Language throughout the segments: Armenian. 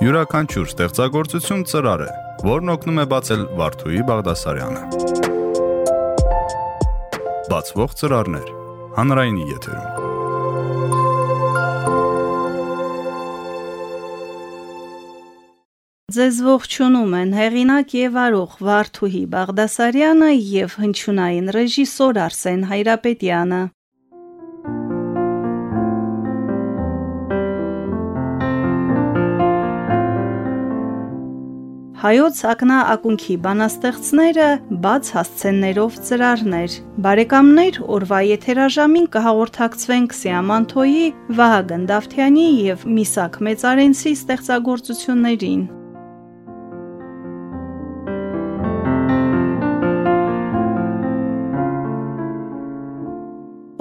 Յուրաքանչյուր ստեղծագործություն ծրար է, որն օգնում է բացել Վարդուհի Բաղդասարյանը։ Բացվող ծրարներ հանրայինի եթերում։ Ձեզ ողջունում են հեղինակ եւ արող Վարդուհի Բաղդասարյանը եւ հնչյունային ռեժիսոր Արսեն Հայրապետյանը։ Հայոց ակնաակունքի բանաստեղծները բաց հասցեններով ծրարներ։ Բարեկամներ, օրվա եթերաժամին կհաղորդակցվենք Սիամանթոյի, Վահագն Դավթյանի եւ Միսակ Մեծարենցի ստեղծագործություններին։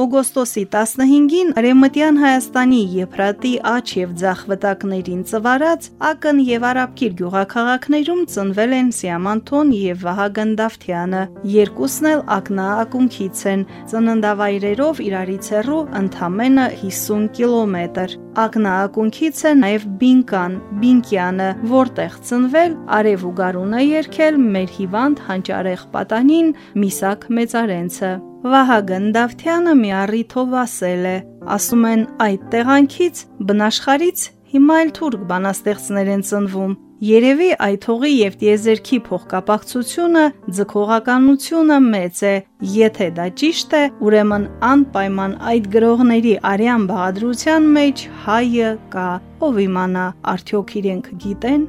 Օգոստոսի 15-ին Արեմտյան Հայաստանի Եփրատի աճ եւ ձախ վտակներին ծվարած Ակն եւ Արաբկիր գյուղաքաղաքներում ծնվել են Սիամանթոն եւ Վահագն Դավթյանը։ Երկուսն էլ ակնաակունքից են, ծննդավայրերով իրարից հեռու ընդամենը 50 կիլոմետր։ Ակնաակունքից է նաեւ Բինկան, Բինկյանը, որտեղ ծնվել Արև ու Գարունը երկել մեր հիվանդ հանճարեղ պատանին Միսակ Մեծարենցը։ Վահագն Դավթյանը մի առիթով ասել է. ասում են այդ տեղանքից բնաշխարից հիմա էլ թուրք բանաստեղծներ են ծնվում։ Երևի այդ հողի եւ տիեզերքի փոխկապակցությունը, ձգողականությունը մեծ է։ Եթե դա ճիշտ է, ուրեմն անպայման այդ գրողների արյան բաղադրության մեջ հայը կա։ Ով իմանա, արդյոք իրենք գիտեն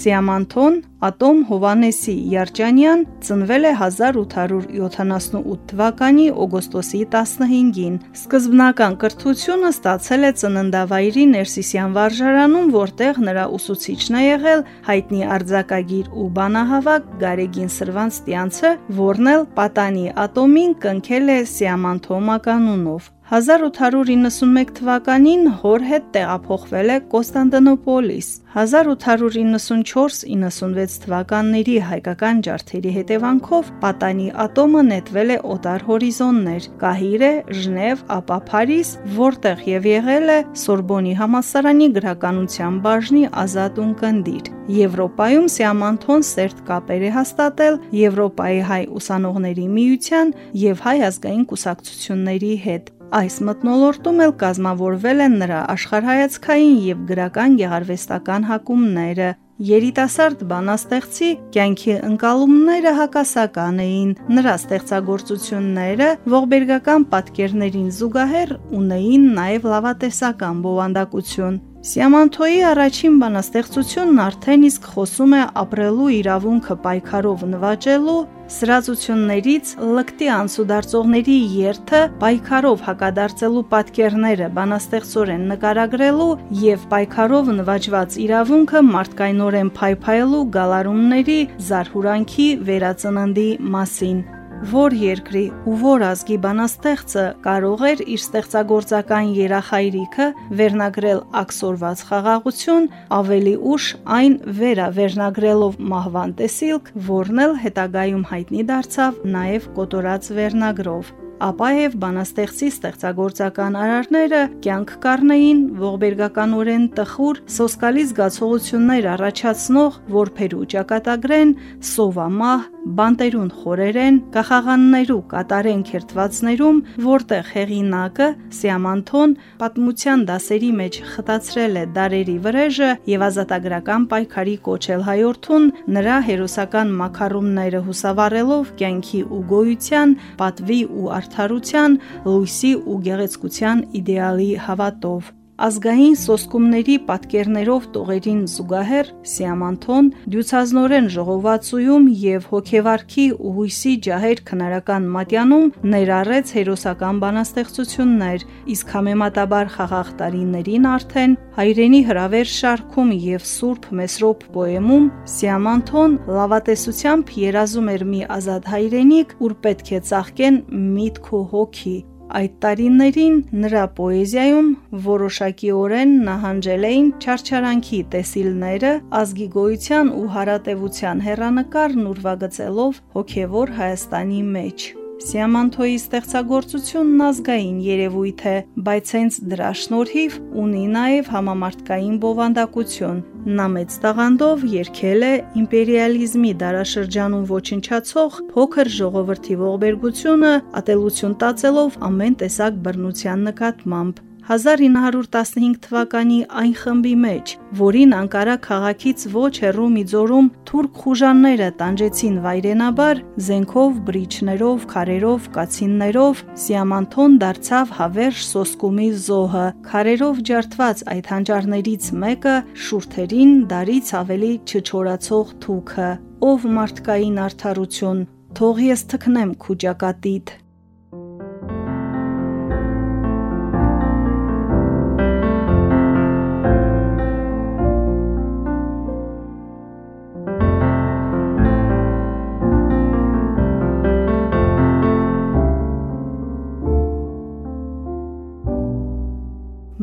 Սիամանթոն Ատոմ Հովանեսի Երջանյան ծնվել է 1878 թվականի օգոստոսի 15-ին։ Սկզբնական կրթությունը ստացել է ծննդավայրի Ներսիսյան վարժարանում, որտեղ նրա ուսուցիչն է եղել հայտնի արձակագիր ու բանահավաք Գարեգին Սրվանստյանցը, որն էլ Պատանի Ատոմին կնքել է Սիամանթոմականունով։ 1891 թվականին հոր հետ տեղափոխվել է Կոստանդնուպոլիս։ 1894-96 թվականների հայկական ջարդերի հետևանքով Պատանի ատոմը նետվել է օտար հորիզոններ՝ Կահիրե, Ժնև, ապա Փարիզ, որտեղ եւ եղել է Սորբոնի համալսարանի գրականության բաժնի ազատ ունկնդիր։ Եվրոպայում Սիամանթոն սերտ կապեր է հաստատել Եվրոպայի հայ ուսանողների միության եւ հայ ազգային կուսակցությունների հետ։ Այս մտնոլորտում էլ կազմավորվել են նրա աշխարհայացքային եւ գրական գեղարվեստական հակումները։ Երիտասարդ բանաստեղծի կյանքի ընկալումները հակասական էին։ Նրա ստեղծագործությունները ողբերգական պատկերներին զուգահեռ ունեին նաև լավատեսական բովանդակություն։ Սիամանթոյի առաջին բանաստեղծությունն արդեն իսկ խոսում է ապրելու իրավունքը պայքարով նվաճելու, սրածություններից լկտի անցուդարձողների երթը պայքարով հակադարձելու պատկերները բանաստեղծորեն նկարագրելու եւ պայքարով նվաճված իրավունքը մարդկայնորեն փայփայելու գալարումների զարհուրանքի վերածննդի մասին որ երկրի ու որ ազգի բանաստեղծը կարող էր իր ստեղծագործական երախայրիքը վերնագրել ակսորված խաղաղություն, ավելի ուշ այն վերավերնագրելով մահվան տեսիլք, որն հետագայում հայտնի դարձավ նաև կոտորած վերնագրով ապա եւ բանաստեղծի ստեղծագործական արարները կյանք կառնեին ողբերգականորեն տխուր սոսկալի զգացողություններ առաջացնող որբերու ճակատագրեն սովամահ բանտերուն խորերեն կախաղաններու կատարեն քերթվածներում որտեղ հեղինակը Սիամանթոն պատմության դասերի մեջ խտացրել է դարերի վրեժը եւ ազատագրական պայքարի կոչել հայորդուն նրա հերոսական մակարումները հուսավառելով կյանքի ու գոյության պատվի ու արդարության, լույսի ու գեղեցկության իդեալի հավատով ազգային սոսկումների պատկերներով տողերին զուգահեռ Սիամանթոն դյուցազնորեն ժողովածույում եւ հոգեվարքի ու հույսի ջահեր քնարական մատյանում ներառեց հերոսական բանաստեղծություններ, իսկ համեմատաբար խաղաղ տարիներին արդեն հայրենի հրավեր շարքում եւ Սուրբ Մեսրոպ պոեմում Սիամանթոն լավատեսությամբ երազում էր մի ազատ հայրենիք, ուր պետք է ծաղկեն միտք ու հոգի Այդ տարիներին նրա պոեզիայում որոշակիորեն նահանջել էին չարչարանքի տեսիլները, ազգի գոյության ու հարատևության հերանեկարն ուրվագծելով հոգևոր Հայաստանի մեջ։ Սիամանթոյի ստեղծագործությունն ազգային երևույթ է, բայց հենց դրա շնորհիվ ունի նաև համամարտկային բովանդակություն։ Նա մեծ տաղանդով երկել է իմպերիալիզմի դարաշրջանում ոչնչացող փոքր ժողովրդի ողբերգությունը, ատելություն տածելով ամեն տեսակ բռնության նկատմամբ։ 1915 թվականի այն խմբի մեջ, որին Անկարա քաղաքից ոչ հեռու մի ձորում թուրք խուժանները տանջեցին վայրենաբար, զենքով, բրիչներով, քարերով, կացիններով, Սիամանթոն դարձավ հավերժ սոսկումի զոհը։ Քարերով ջարդված այդ հանճարներից մեկը շուրթերին դարից ավելի չչորացող թուքը, ով մարդկային արդարություն, թող ես թքնեմ քուճակատիդ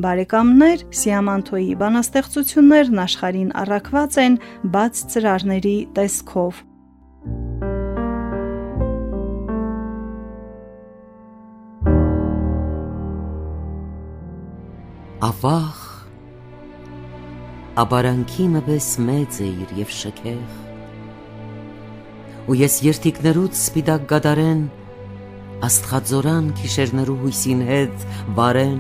Բարեկամներ, Սիամանթոյի բանաստեղծություններն աշխարհին առաքված են բաց ծրարների տեսքով։ Ավախ Աբարանքի մպես մեծ է իր եւ շքեղ ու ես երթիկներուց սպիտակ գադարեն աստղածորան քիշերներու հույսին հետ վարեն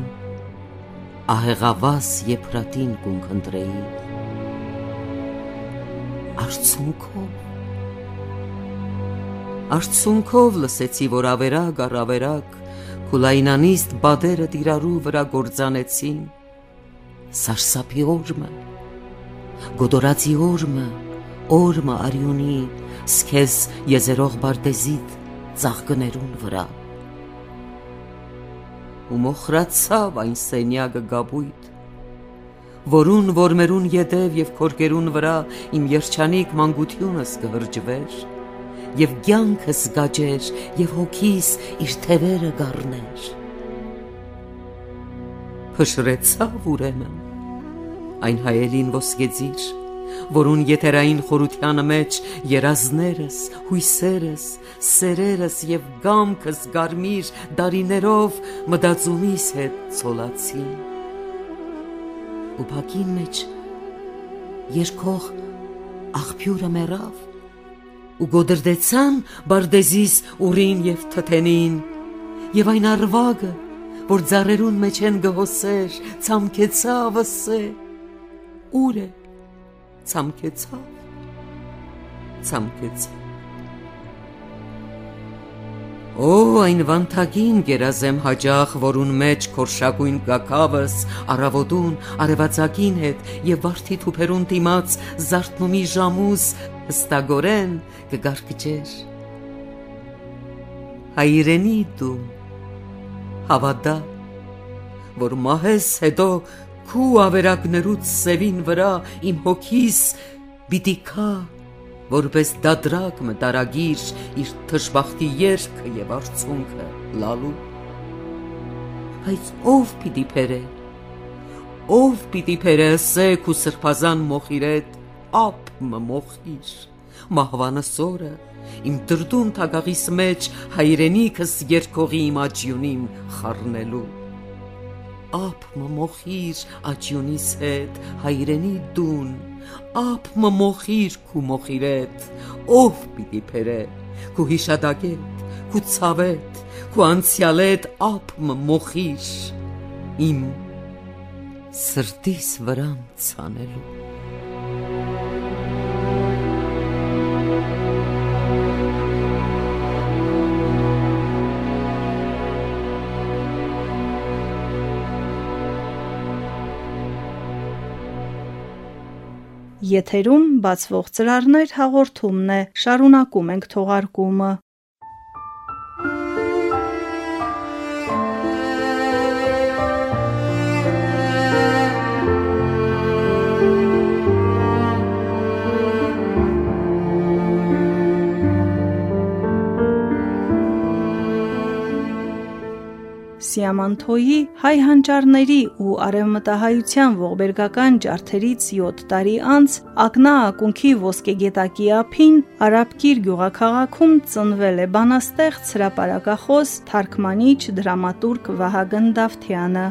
ահեղավաս եփրատին կունքընտրեի արցունքով արցունքով լսեցի որ ավերակ առավերակ քուլայնանիստ բադերը տիրարու վրա գործանեցին սարսափի օրմը գոդորացի օրմը օրմը արյունի սկես եզերող բարտեզիտ ծաղկներուն վրա ու մոխրացավ այն սենյակը գաբույտ որուն որմերուն յետև եւ քորկերուն վրա իմ երջանիկ մանկությունս կհրջվեր եւ ցանկս գաճեր եւ հոգիս իր թևերը գառներ փշրեցավ ուրեմն այն հայելին ոսկեծիր որուն եթերային խորությանը մեջ երազներս, հույսերս, սերերս եւ գամքս գարմիր դարիներով մտածումիս հետ ցոլացին։ Ու փակին մեջ երկող աղբյուրը մեռավ ու գոդրդեցան բարդեզիս ուրին եւ թթենին եւ այն արվագը որ ծառերուն մեջ են գհոսեր ցամքեցավ ասե ուր է ցամքեցավ ցամքեցավ Օ այն վանթագին գերազեմ հաջախ, որուն մեջ քորշակույն գակավս առավոտուն արևածագին հետ եւ վարդի թուփերուն դիմաց զարթնումի ժամուս հստագորեն կգարկջեր հայրենի դու հավատա որ մահես հետո քու ավերակներուց սևին վրա իմ հոգիս պիտի քա որպես դադրակ մտարագիր իր թշբախտի երգը եւ արցունքը լալու բայց ով պիտի փերե ով պիտի փերե սեք ու սրբազան մոխիրետ ապ մոխիր մահվանը սորը իմ դրդուն թագաղիս մեջ հայրենիքս երկողի իմ աճյունին խառնելու Ափ մոխիր աճյունիս հետ հայրենի դուն Ափ մոխիր քու մոխիրետ ով պիտի փերե քու հիշադակետ քու ցավետ քու անցյալետ ափ մոխիր իմ սրտիս վրան ցանելու Եթերում բացվող ծրարներ հաղորդումն է։ Շարունակում ենք թողարկումը։ Երբսիամանթոյի հայ հանճարների ու արևմտահայության ողբերգական ջարդերից 7 տարի անց Ակնա ակունքի ոսկեգետակի ափին Արաբկիր գյուղաքաղաքում ծնվել է բանաստեղծ հրապարակախոս թարգմանիչ դրամատուրգ Վահագն Դավթյանը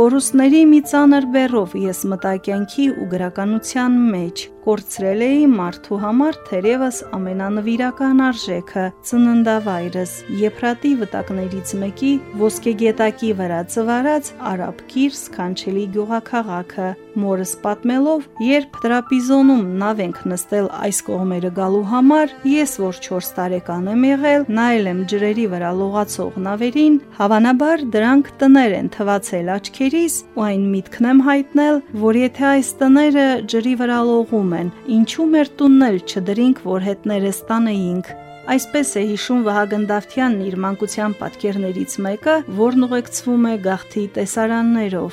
Կորուսների մի ծանր բերով ես մտա կյանքի ու գրականության մեջ կորցրել էի մարդու համար թերևս ամենանվիրական արժեքը ծննդավայրս Եփրատի վտակներից մեկի ոսկեգետակի վրա ծվարած արաբ կիր սքանչելի գյուղաքաղաքը մորս պատմելով երբ տրապիզոնում նավ ենք նստել այս կողմերը գալու համար ես որ 4 տարեկան եմ եղել նայել եմ ջրերի վրա լողացող նավերին հավանաբար դրանք տներ են թվացել աչքերիս ու այն միտքն եմ հայտնել որ եթե այս տները ջրի վրա լողում ասում են. «Ինչու մեր տունն էլ չդրինք, որ հետներս տանեինք»։ Այսպես է հիշում Վահագն Դավթյանն իր մանկության պատկերներից մեկը, որն ուղեկցվում է գաղթի տեսարաններով։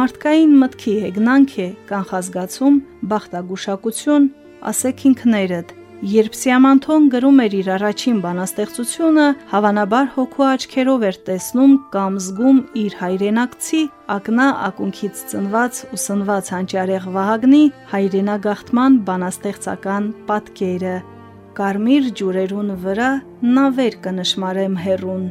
Մարդկային մտքի հեգնանք է, կանխազգացում, բախտագուշակություն, ասեք ինքներդ, Երբ Սիամանթոն գրում էր իր առաջին բանաստեղծությունը, հավանաբար հոգու աչքերով էր տեսնում կամ զգում իր հայրենակցի ակնա ակունքից ծնված ու սնված հանճարեղ Վահագնի հայրենագաղթման բանաստեղծական պատկերը։ Կարմիր ջուրերուն վրա նավեր կնշմարեմ հերուն։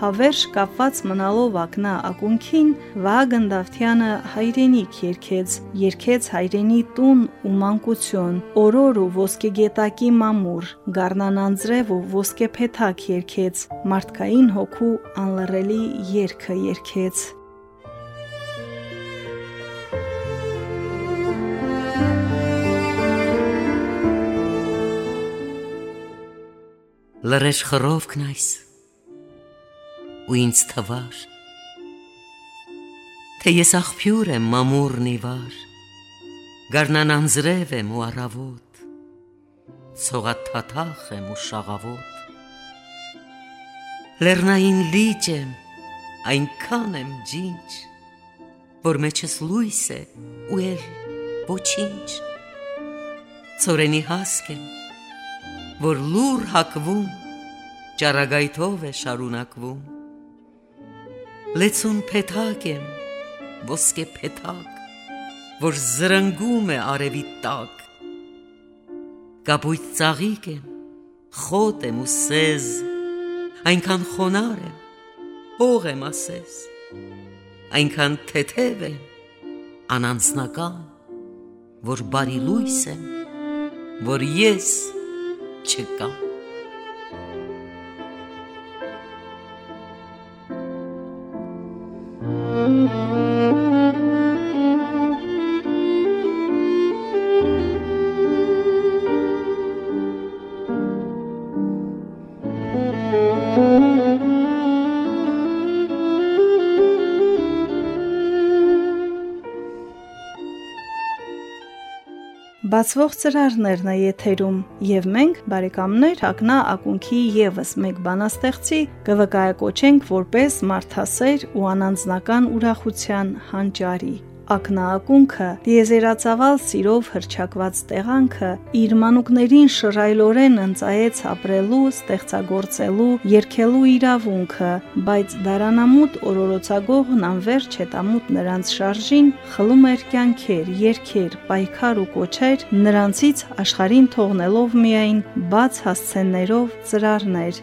հավերժ կապված մնալով ակնա ակունքին Վահագն Դավթյանը հայրենիք երկեց, երկեց հայրենի տուն ու մանկություն, օրոր ու ոսկեգետակի մամուր, գառնան անձրև ու ոսկեփեթակ երկեց, մարդկային հոգու անլռելի երգը երկեց։ Լրեշ խրով կնայս ու ինձ թվար թե ես աղբյուր եմ մամուրն իվար գառնան անձրև եմ ու առավոտ ցողաթաթախ եմ ու շաղավոտ լեռնային լիճ եմ այնքան եմ ջինջ որ մեջս լույս է ու էլ ոչինչ ծորենի հասկ եմ որ լուր հակվում ճարագայթով է շարունակվում Լեցուն փեթակ եմ, ոսկե փեթակ, որ զրնգում է արևի տակ։ Կապույտ ծաղիկ եմ, խոտ եմ ու սեզ, այնքան խոնար եմ, հող եմ ասես, այնքան թեթև եմ, անանցնական, որ բարի լույս եմ, որ ես չկամ։ Thank you. Բացվող ծրարներն է եթերում եւ մենք բարեկամներ ակնա ակունքի եւս մեկ բանաստեղծի կվկայակոչենք որպես մարդասեր ու անանձնական ուրախության հանճարի ակնաակունքը, դիեզերածավալ սիրով հրճակված տեղանքը իր մանուկներին շռայլորեն ընծայեց ապրելու, ստեղծագործելու, երգելու իրավունքը, բայց դարանամուտ օրորոցագողն անverջ հետամուտ նրանց շարժին խլում էր կյանքեր, երգեր, պայքար ու կոչեր, նրանցից աշխարհին թողնելով միայն բաց հասցեններով ծրարներ,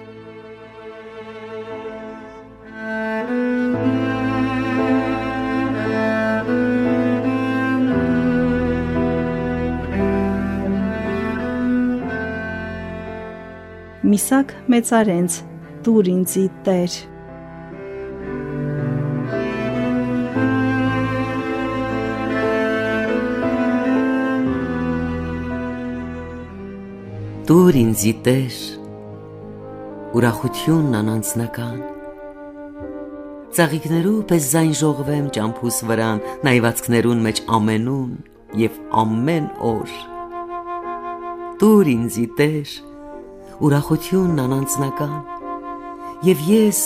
Միսակ մեծարենց դուր ինձի Տեր Դուր ինձի Տեր ուրախությունն անանցնական Ծաղիկներու պես զայն ժողվեմ ճամփուս վրան նայվածքներուն մեջ ամենուն եւ ամեն օր Դուր ինձի Տեր ուրախությունն անանցնական եւ ես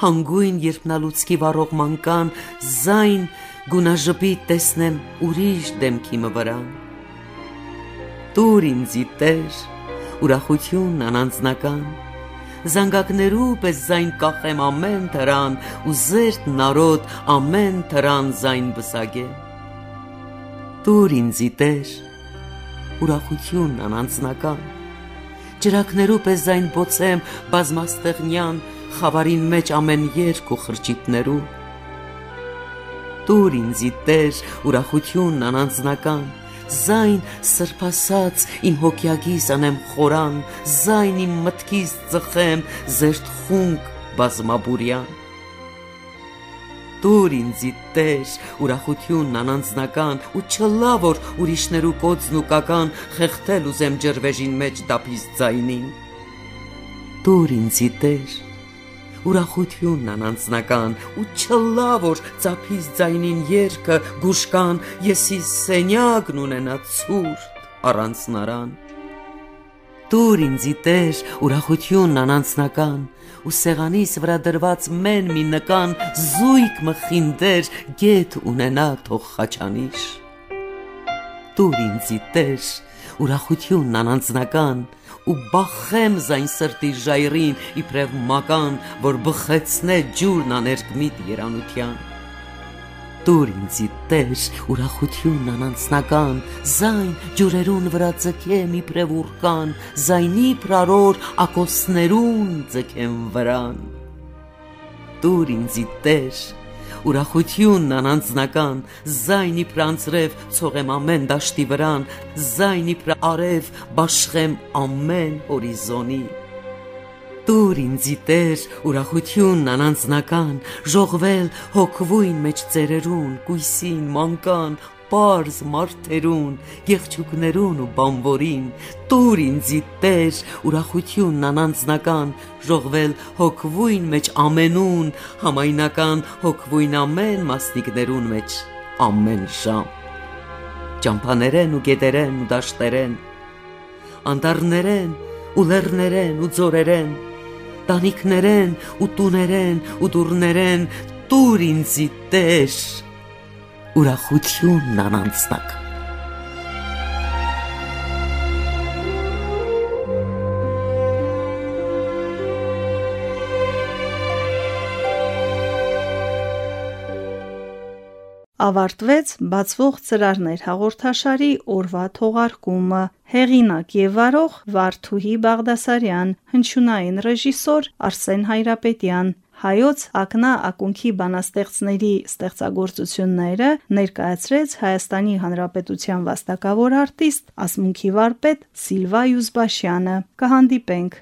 հանգույն երբ նա լուցկի վառող մանկան զայն գունաժպիտ տեսնեմ ուրիշ դեմքի մվրան Տուր ինձի Տեր ուրախություն անանձնական Զանգակներու պես զայն կախեմ ամեն թրան ու զերտ նարոտ ամեն թրան զայն բսագեմ Տուր ինձի Տեր ուրախություն անանձնական Ջրակներու պես զայն բոցեմ բազմաստեղնյան խավարին մեջ ամեն երկ ու խրճիթներու Տուր ինձի Տեր ուրախություն անանձնական Զայն սրբասած իմ հոգյագիս անեմ խորան, զայն իմ մտքիս ծխեմ զերտ խունկ բազմաբուրյան։ Դուր ինձի տեր ուրախությունն անանձնական ու չլա որ ուրիշներու կոծն ու կական խեղթել ուզեմ ջրվեժին մեջ դապիս ձայնին։ Դուր ինձի տեր ուրախությունն անանձնական ու չլա որ ծափից ձայնին երկը գուշկան եսի սենյակն ունենա ցուրտ առանց նարան Դուր ինձի տեր ուրախությունն անանձնական ու սեղանիս վրա դրված մեն մի նկան զույգ մխինդեր գետ ունենա թող խաչանիշ Դուր ինձի տեր ուրախությունն անանձնական ու բախեմ զայն սրտի ժայռին իբրև մական, որ բխեցնե ջուրն աներկմիտ երանության։ Դուր ինձի տեր ուրախությունն անանցնական, զայն ջուրերուն վրա ձգեմ իբրև ուրկան, զայնի պրարոր ակոսներուն ձգեմ վրան։ Դուր ինձի տեր ուրախությունն անանձնական, զայնի պրանցրև ցողեմ ամեն դաշտի վրան, զայնի պր արև բաշխեմ ամեն հորիզոնի։ Դուր ինձի տեր ուրախությունն անանձնական, ժողվել հոգվույն մեջ ծերերուն, կույսին, մանկան, պարզ մարդերուն, եղջուկներուն ու բամվորին, տուր ինձի տեր, ուրախությունն անանձնական, ժողվել հոգվույն մեջ ամենուն, համայնական հոգվույն ամեն մասնիկներուն մեջ ամեն ժամ։ Ճամփաներեն ու գետերեն ու դաշտերեն, անտառներեն ու լեռներեն ու ձորերեն, տանիքներեն ու տուներեն ու դուրներեն, տուր ինձի տեր ուրախությունն անանցնակ։ ավարտվեց բացվող ծրարներ հաղորդաշարի օրվա թողարկումը հեղինակ եւ վարող Վարդուհի Բաղդասարյան հնչյունային ռեժիսոր Արսեն Հայրապետյան հայոց ակնա ակունքի բանաստեղծների ստեղծագործությունները ներկայացրեց Հայաստանի Հանրապետության վաստակավոր արտիստ ասմունքի վարպետ Սիլվա Յուզբաշյանը։ Կհանդիպենք